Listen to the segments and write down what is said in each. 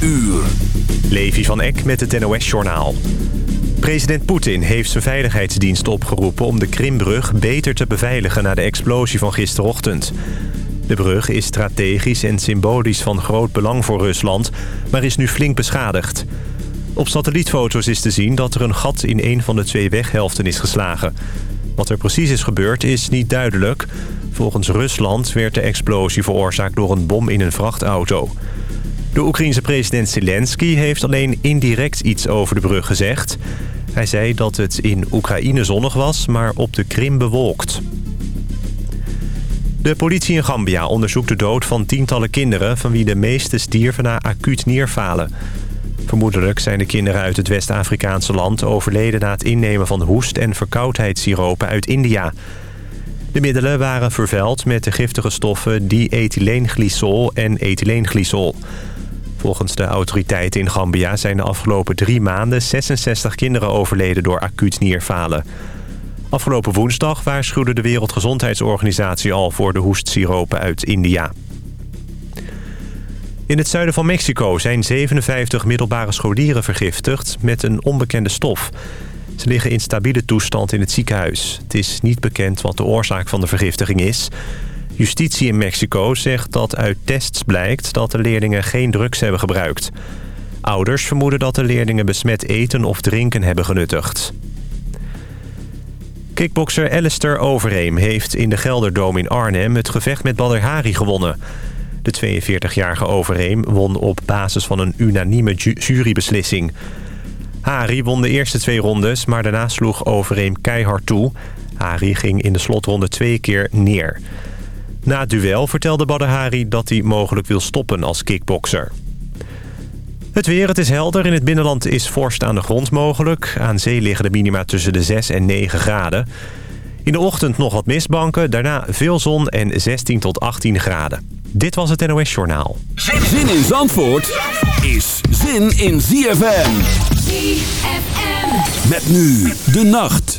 uur. Levi van Eck met het NOS-journaal. President Poetin heeft zijn veiligheidsdienst opgeroepen... om de Krimbrug beter te beveiligen na de explosie van gisterochtend. De brug is strategisch en symbolisch van groot belang voor Rusland... maar is nu flink beschadigd. Op satellietfoto's is te zien dat er een gat in een van de twee weghelften is geslagen. Wat er precies is gebeurd is niet duidelijk. Volgens Rusland werd de explosie veroorzaakt door een bom in een vrachtauto. De Oekraïense president Zelensky heeft alleen indirect iets over de brug gezegd. Hij zei dat het in Oekraïne zonnig was, maar op de Krim bewolkt. De politie in Gambia onderzoekt de dood van tientallen kinderen... van wie de meeste stierven na acuut nierfalen. Vermoedelijk zijn de kinderen uit het West-Afrikaanse land... overleden na het innemen van hoest- en verkoudheidssiropen uit India. De middelen waren vervuild met de giftige stoffen diethyleenglycol en ethyleenglycol. Volgens de autoriteiten in Gambia zijn de afgelopen drie maanden 66 kinderen overleden door acuut nierfalen. Afgelopen woensdag waarschuwde de Wereldgezondheidsorganisatie al voor de hoestsiropen uit India. In het zuiden van Mexico zijn 57 middelbare scholieren vergiftigd met een onbekende stof. Ze liggen in stabiele toestand in het ziekenhuis. Het is niet bekend wat de oorzaak van de vergiftiging is. Justitie in Mexico zegt dat uit tests blijkt dat de leerlingen geen drugs hebben gebruikt. Ouders vermoeden dat de leerlingen besmet eten of drinken hebben genuttigd. Kickbokser Alistair Overeem heeft in de Gelderdoom in Arnhem het gevecht met Badr Hari gewonnen. De 42-jarige Overeem won op basis van een unanieme jurybeslissing. Hari won de eerste twee rondes, maar daarna sloeg Overeem keihard toe. Hari ging in de slotronde twee keer neer. Na het duel vertelde Badr Hari dat hij mogelijk wil stoppen als kickbokser. Het weer, het is helder. In het binnenland is vorst aan de grond mogelijk. Aan zee liggen de minima tussen de 6 en 9 graden. In de ochtend nog wat mistbanken, daarna veel zon en 16 tot 18 graden. Dit was het NOS Journaal. Zin in Zandvoort is zin in ZFM. ZFM. Met nu de nacht.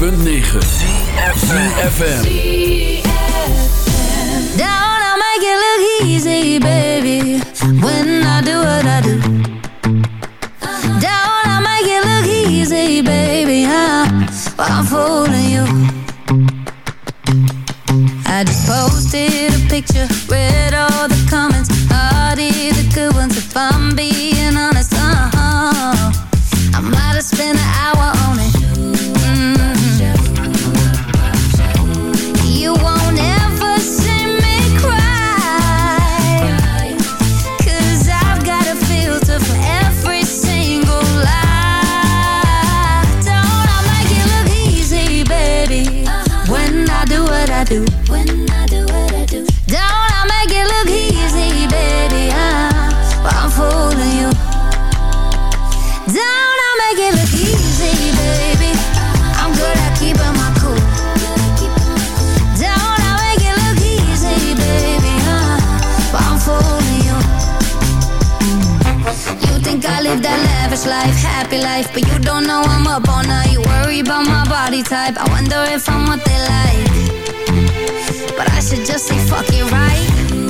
106.9 you. Down, I make it look easy, baby? I'm good at keeping my cool. Down, I make it look easy, baby? But I'm fooling you. You think I live that lavish life, happy life But you don't know I'm up all night. My body type. I wonder if I'm what they like. But I should just say fuck it right?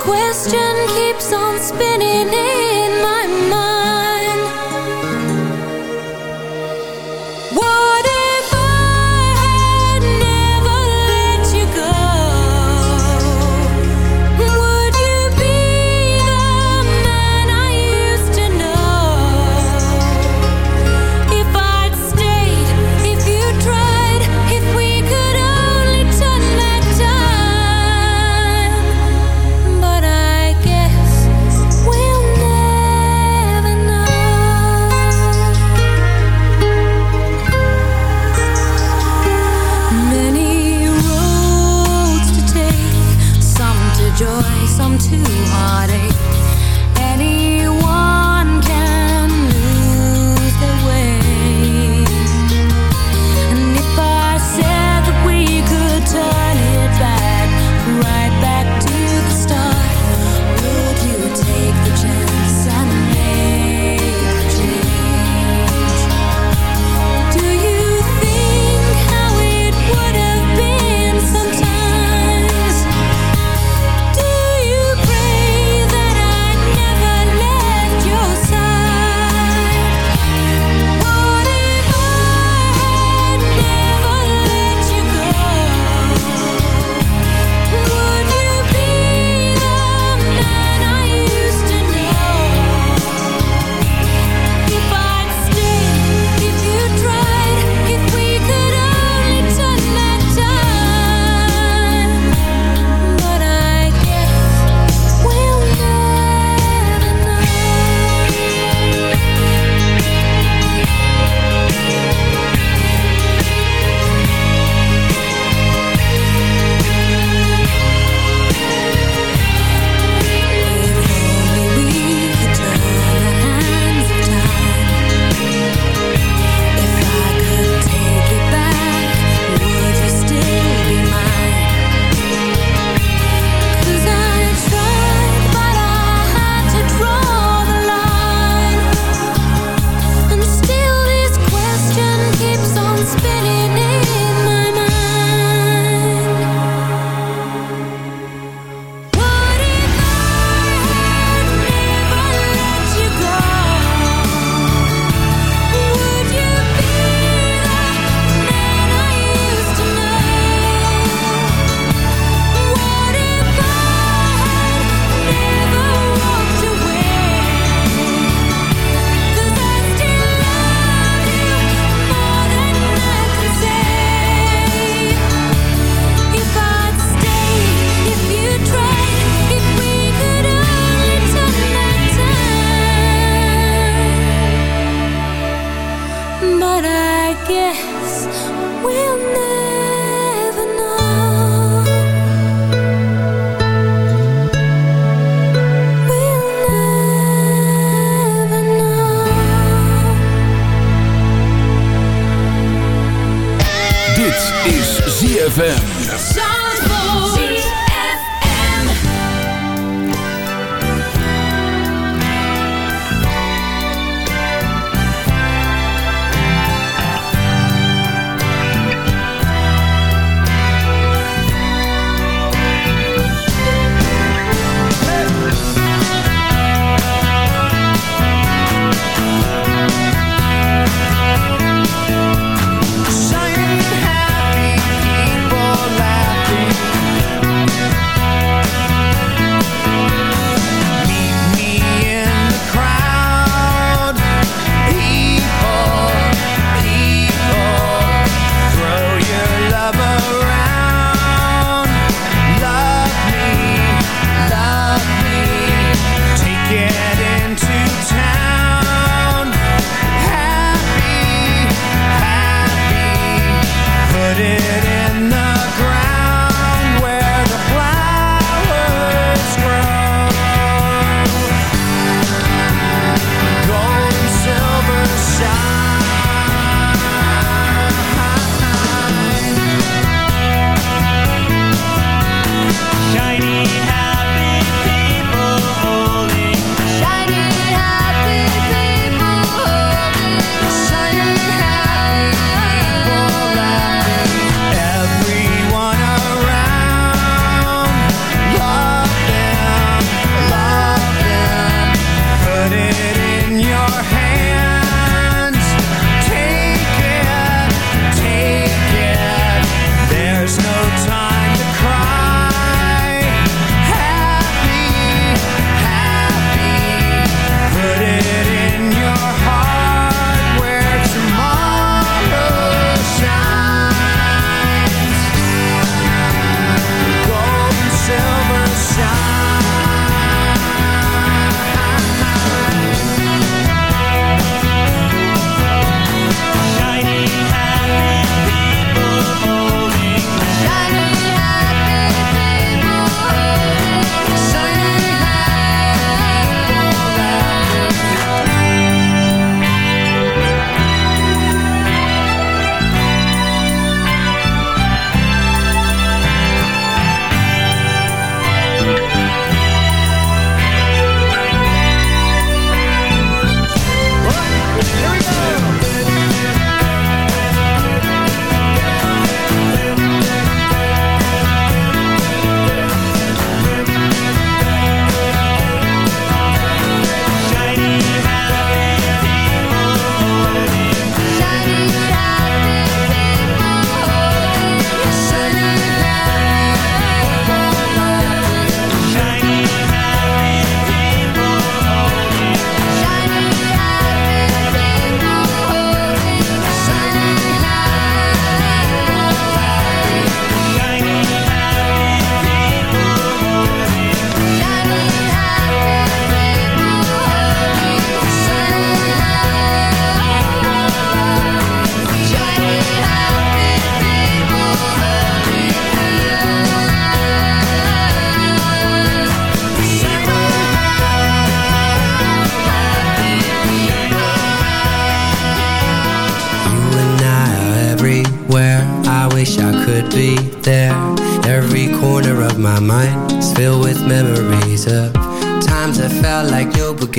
question keeps on spinning in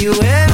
You and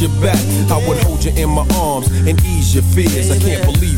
your back. I would hold you in my arms and ease your fears. I can't believe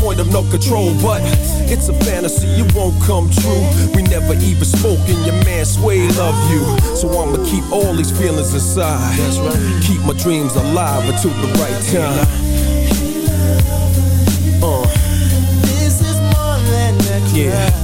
point of no control. But it's a fantasy, it won't come true. We never even spoke, and your man Sway love you. So I'ma keep all these feelings inside. That's right. Keep my dreams alive until the right time. Uh. This is more than a crush, Yeah.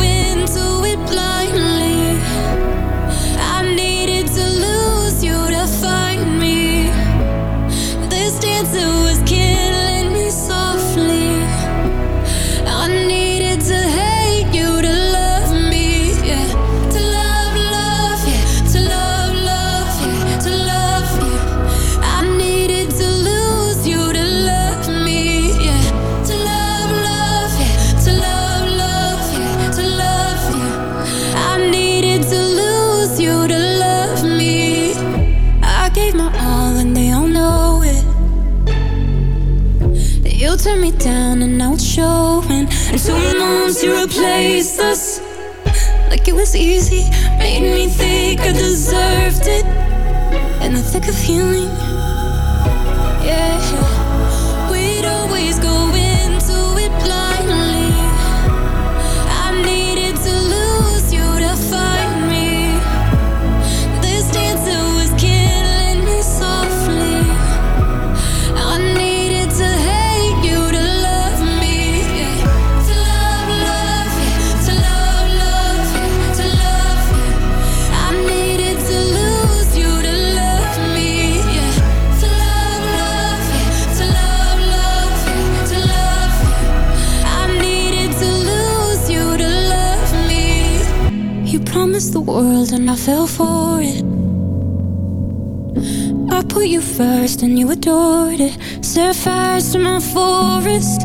to my forest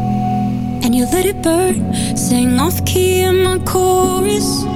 and you let it burn. Sing off key in my chorus.